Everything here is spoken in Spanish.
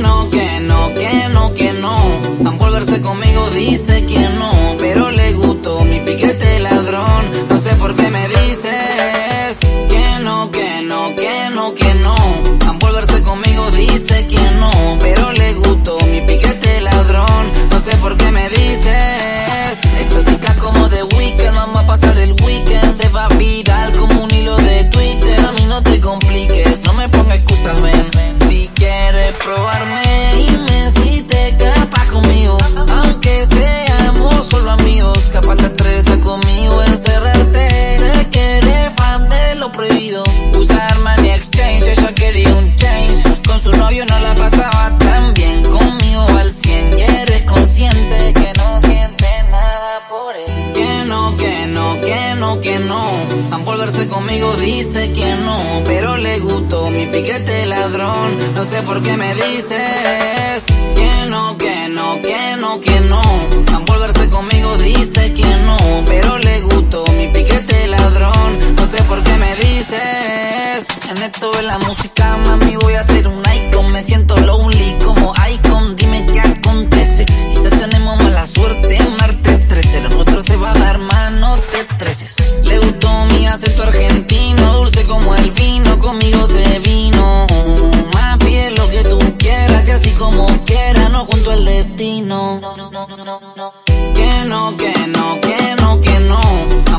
no, que no, que no, que no. A volverse conmigo dice que no, pero le gustó mi piquete ladrón. No sé por qué me dices que no, que no, que no, que no. A volverse conmigo dice que no, pero le gustó mi piquete ladrón. No sé por qué me dices exótica como de weekend. Vamos a pasar el weekend, se va viral como probarme. Probarme volverse conmigo dice que no, pero le gustó mi piquete ladrón. No sé por qué me dices que no, que no, que no, que no. volverse conmigo dice que no, pero le gustó mi piquete ladrón. No sé por qué me dices. En esto de la música, mami, voy a ser un icon. Me siento lonely como icon. Dime qué acontece. Quizás tenemos mala suerte, Marte 13. Lo nuestro se va a dar, mano, te estreses. Le gustó acento argentino, dulce como el vino, conmigo se vino. Más bien lo que tú quieras y así como quieras, no junto al destino. Que no, que no, que no, que no.